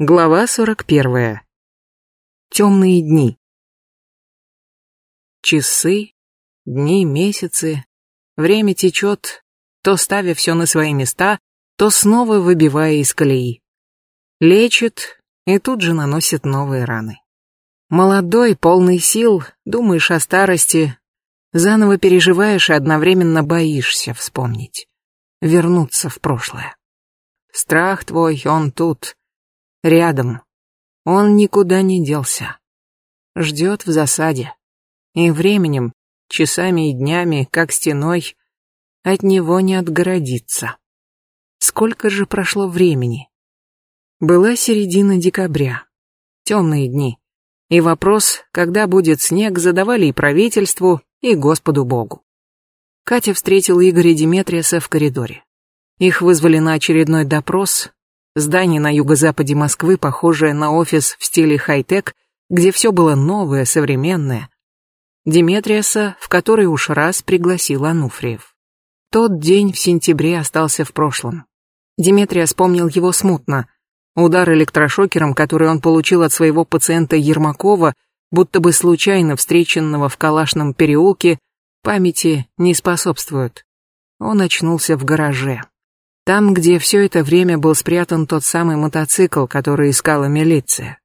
Глава 41. Темные дни. Часы, дни, месяцы. Время течет, то ставя все на свои места, то снова выбивая из колеи. Лечит и тут же наносит новые раны. Молодой, полный сил, думаешь о старости, заново переживаешь и одновременно боишься вспомнить, вернуться в прошлое. Страх твой, он тут, Рядом. Он никуда не делся. Ждет в засаде. И временем, часами и днями, как стеной, от него не отгородиться. Сколько же прошло времени? Была середина декабря. Темные дни. И вопрос, когда будет снег, задавали и правительству, и Господу Богу. Катя встретила Игоря Диметриаса в коридоре. Их вызвали на очередной допрос, Здание на юго-западе Москвы, похожее на офис в стиле хай-тек, где все было новое, современное. Диметриаса, в который уж раз пригласил Ануфриев. Тот день в сентябре остался в прошлом. Диметрия вспомнил его смутно. Удар электрошокером, который он получил от своего пациента Ермакова, будто бы случайно встреченного в Калашном переулке, памяти не способствует. Он очнулся в гараже. Там, где все это время был спрятан тот самый мотоцикл, который искала милиция.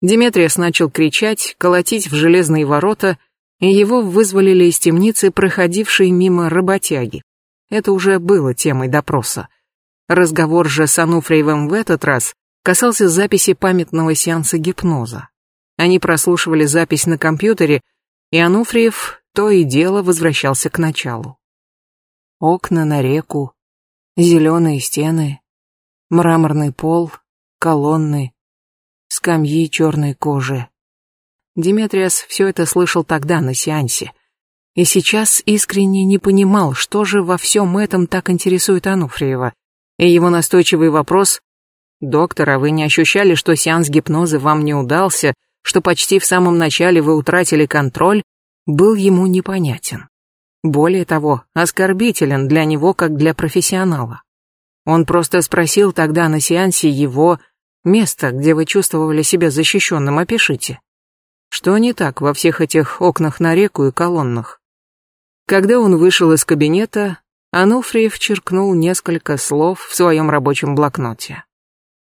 Диметриас начал кричать, колотить в железные ворота, и его вызволили из темницы, проходившей мимо работяги. Это уже было темой допроса. Разговор же с Ануфриевым в этот раз касался записи памятного сеанса гипноза. Они прослушивали запись на компьютере, и Ануфриев то и дело возвращался к началу. Окна на реку, Зеленые стены, мраморный пол, колонны, скамьи черной кожи. Диметриас все это слышал тогда на сеансе. И сейчас искренне не понимал, что же во всем этом так интересует Ануфриева. И его настойчивый вопрос «Доктор, а вы не ощущали, что сеанс гипноза вам не удался, что почти в самом начале вы утратили контроль?» был ему непонятен. Более того, оскорбителен для него как для профессионала. Он просто спросил тогда на сеансе его место, где вы чувствовали себя защищенным, опишите. Что не так во всех этих окнах на реку и колоннах? Когда он вышел из кабинета, Ануфриев черкнул несколько слов в своем рабочем блокноте.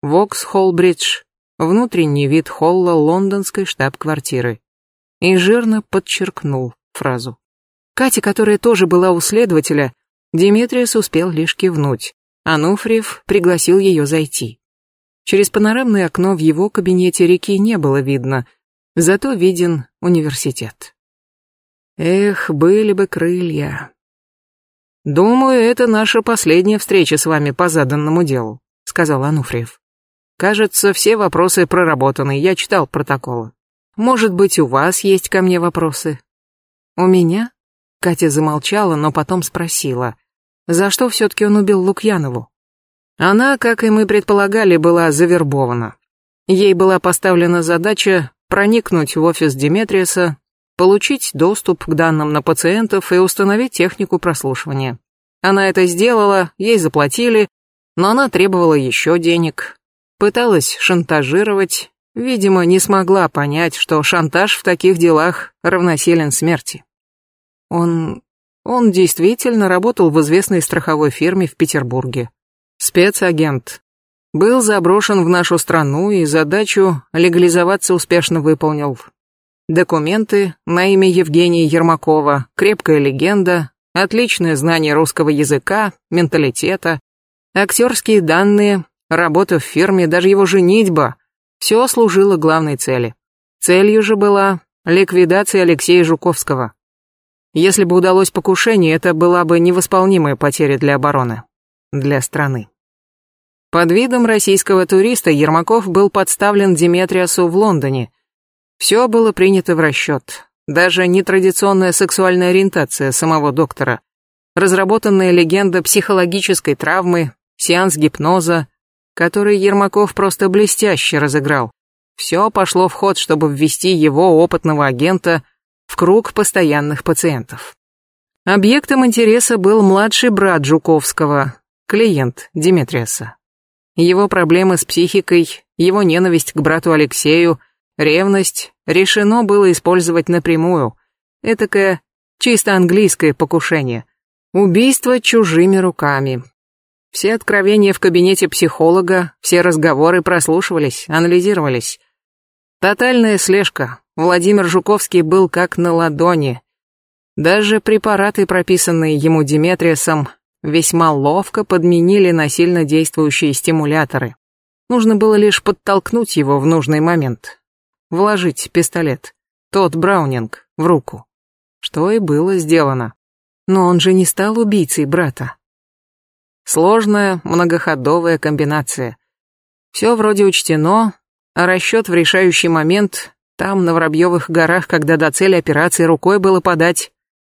Вокс Холбридж, внутренний вид холла лондонской штаб-квартиры. И жирно подчеркнул фразу. Катя, которая тоже была у следователя, Димитриус успел лишь кивнуть. Ануфриев пригласил ее зайти. Через панорамное окно в его кабинете реки не было видно, зато виден университет. Эх, были бы крылья. Думаю, это наша последняя встреча с вами по заданному делу, сказал Ануфриев. Кажется, все вопросы проработаны, я читал протоколы. Может быть, у вас есть ко мне вопросы? У меня? Катя замолчала, но потом спросила, за что все-таки он убил Лукьянову? Она, как и мы предполагали, была завербована. Ей была поставлена задача проникнуть в офис Диметриеса, получить доступ к данным на пациентов и установить технику прослушивания. Она это сделала, ей заплатили, но она требовала еще денег, пыталась шантажировать, видимо, не смогла понять, что шантаж в таких делах равносилен смерти. Он... он действительно работал в известной страховой фирме в Петербурге. Спецагент. Был заброшен в нашу страну и задачу легализоваться успешно выполнил. Документы на имя Евгения Ермакова, крепкая легенда, отличное знание русского языка, менталитета, актерские данные, работа в фирме, даже его женитьба. Все служило главной цели. Целью же была ликвидация Алексея Жуковского. Если бы удалось покушение, это была бы невосполнимая потеря для обороны, для страны. Под видом российского туриста Ермаков был подставлен Диметриасу в Лондоне. Все было принято в расчет, даже нетрадиционная сексуальная ориентация самого доктора, разработанная легенда психологической травмы, сеанс гипноза, который Ермаков просто блестяще разыграл. Все пошло в ход, чтобы ввести его, опытного агента, круг постоянных пациентов. Объектом интереса был младший брат Жуковского, клиент Диметриаса. его проблемы с психикой, его ненависть к брату Алексею, ревность решено было использовать напрямую. Этакое чисто английское покушение. Убийство чужими руками. Все откровения в кабинете психолога, все разговоры прослушивались, анализировались. Тотальная слежка. Владимир Жуковский был как на ладони. Даже препараты, прописанные ему Диметриесом, весьма ловко подменили на сильно действующие стимуляторы. Нужно было лишь подтолкнуть его в нужный момент. Вложить пистолет, тот Браунинг, в руку. Что и было сделано. Но он же не стал убийцей брата. Сложная, многоходовая комбинация. Все вроде учтено, а расчет в решающий момент, там, на Воробьевых горах, когда до цели операции рукой было подать,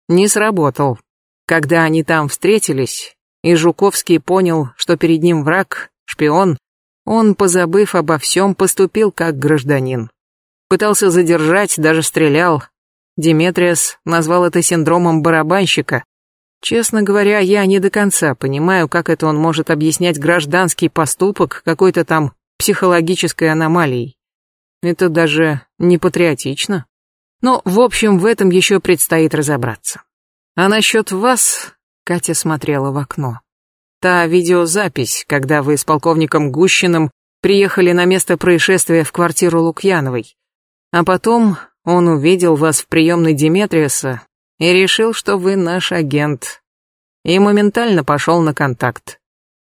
не сработал. Когда они там встретились, и Жуковский понял, что перед ним враг, шпион, он, позабыв обо всем, поступил как гражданин. Пытался задержать, даже стрелял. Диметриас назвал это синдромом барабанщика. Честно говоря, я не до конца понимаю, как это он может объяснять гражданский поступок какой-то там психологической аномалией. Это даже не патриотично. Но, в общем, в этом еще предстоит разобраться. А насчет вас, Катя смотрела в окно. Та видеозапись, когда вы с полковником Гущиным приехали на место происшествия в квартиру Лукьяновой. А потом он увидел вас в приемной Диметриаса и решил, что вы наш агент. И моментально пошел на контакт.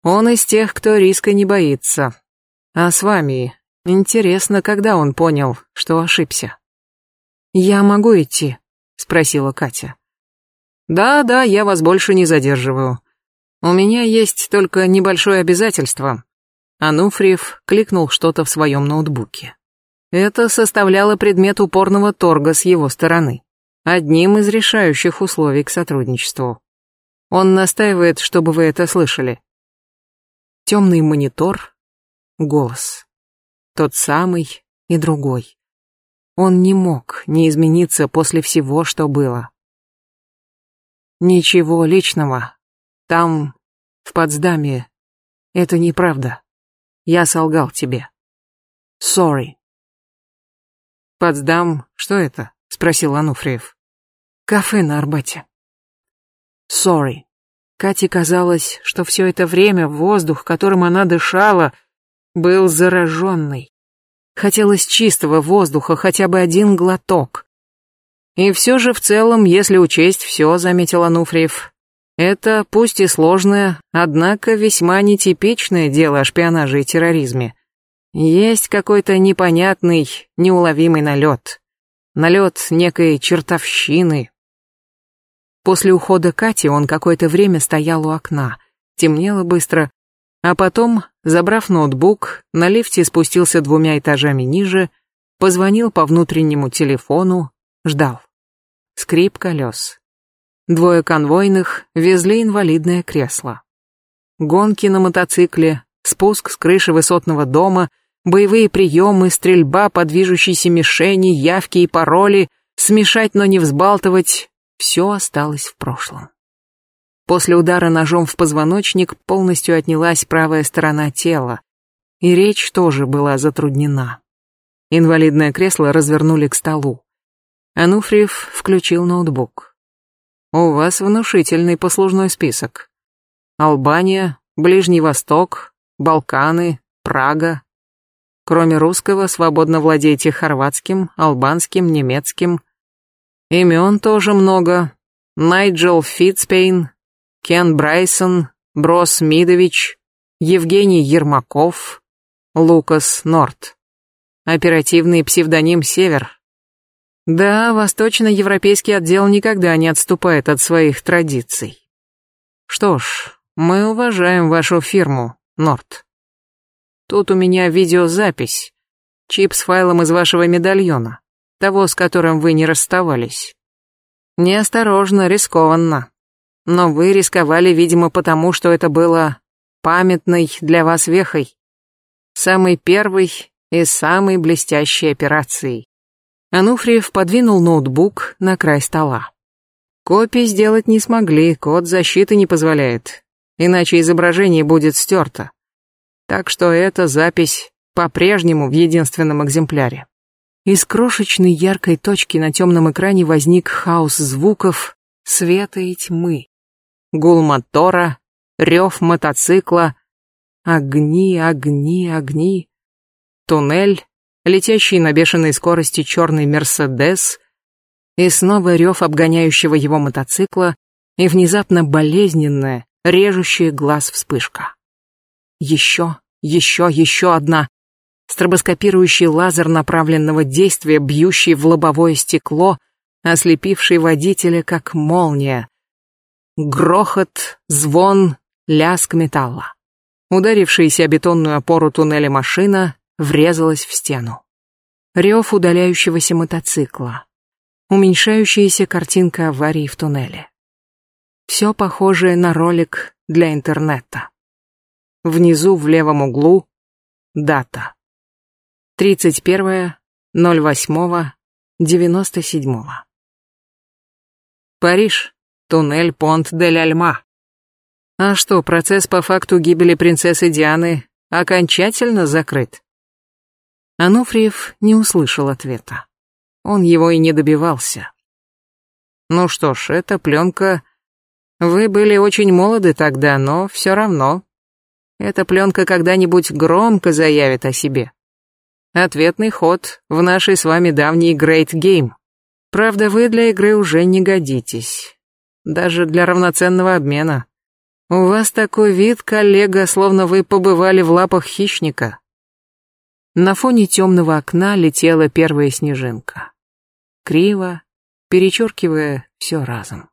Он из тех, кто риска не боится. А с вами, интересно, когда он понял, что ошибся? «Я могу идти?» — спросила Катя. «Да, да, я вас больше не задерживаю. У меня есть только небольшое обязательство». Ануфриев кликнул что-то в своем ноутбуке. Это составляло предмет упорного торга с его стороны. Одним из решающих условий к сотрудничеству. Он настаивает, чтобы вы это слышали. Темный монитор, голос. Тот самый и другой. Он не мог не измениться после всего, что было. Ничего личного. Там, в Потсдаме, это неправда. Я солгал тебе. Sorry. Потсдам, что это? Спросил Ануфриев. Кафе на Арбате. Sorry. Кате казалось, что все это время воздух, которым она дышала, был зараженный. Хотелось чистого воздуха, хотя бы один глоток. И все же в целом, если учесть все, заметил Ануфриев, это, пусть и сложное, однако весьма нетипичное дело о шпионаже и терроризме. Есть какой-то непонятный, неуловимый налет. Налет некой чертовщины. После ухода Кати он какое-то время стоял у окна. Темнело быстро, а потом, забрав ноутбук, на лифте спустился двумя этажами ниже, позвонил по внутреннему телефону, ждал. Скрип колес. Двое конвойных везли инвалидное кресло. Гонки на мотоцикле, спуск с крыши высотного дома, боевые приемы, стрельба по движущейся мишени, явки и пароли, смешать, но не взбалтывать — все осталось в прошлом. После удара ножом в позвоночник полностью отнялась правая сторона тела, и речь тоже была затруднена. Инвалидное кресло развернули к столу. Ануфриев включил ноутбук. «У вас внушительный послужной список. Албания, Ближний Восток, Балканы, Прага. Кроме русского, свободно владеете хорватским, албанским, немецким. Имен тоже много. Найджел Фитцпейн, Кен Брайсон, Брос Мидович, Евгений Ермаков, Лукас Норт. Оперативный псевдоним «Север». Да, восточноевропейский отдел никогда не отступает от своих традиций. Что ж, мы уважаем вашу фирму, Норт. Тут у меня видеозапись, чип с файлом из вашего медальона, того, с которым вы не расставались. Неосторожно, рискованно. Но вы рисковали, видимо, потому, что это было памятной для вас вехой. Самой первой и самой блестящей операцией. Ануфриев подвинул ноутбук на край стола. Копии сделать не смогли, код защиты не позволяет, иначе изображение будет стерто. Так что эта запись по-прежнему в единственном экземпляре. Из крошечной яркой точки на темном экране возник хаос звуков, света и тьмы. Гул мотора, рев мотоцикла, огни, огни, огни. Туннель, летящий на бешеной скорости черный Мерседес, и снова рев обгоняющего его мотоцикла, и внезапно болезненная, режущая глаз вспышка. Еще, еще, еще одна. Стробоскопирующий лазер направленного действия, бьющий в лобовое стекло, ослепивший водителя как молния. Грохот, звон, лязг металла. Ударившаяся о бетонную опору туннеля машина врезалась в стену. Рев удаляющегося мотоцикла. Уменьшающаяся картинка аварии в туннеле. Все похожее на ролик для интернета. Внизу в левом углу дата. 31.08.97. Париж. Туннель Понт-дель-Альма. А что, процесс по факту гибели принцессы Дианы окончательно закрыт? Ануфриев не услышал ответа. Он его и не добивался. Ну что ж, эта пленка... Вы были очень молоды тогда, но все равно эта пленка когда-нибудь громко заявит о себе. Ответный ход в нашей с вами давней Great Game. Правда, вы для игры уже не годитесь. Даже для равноценного обмена. У вас такой вид, коллега, словно вы побывали в лапах хищника. На фоне темного окна летела первая снежинка. Криво, перечеркивая все разом.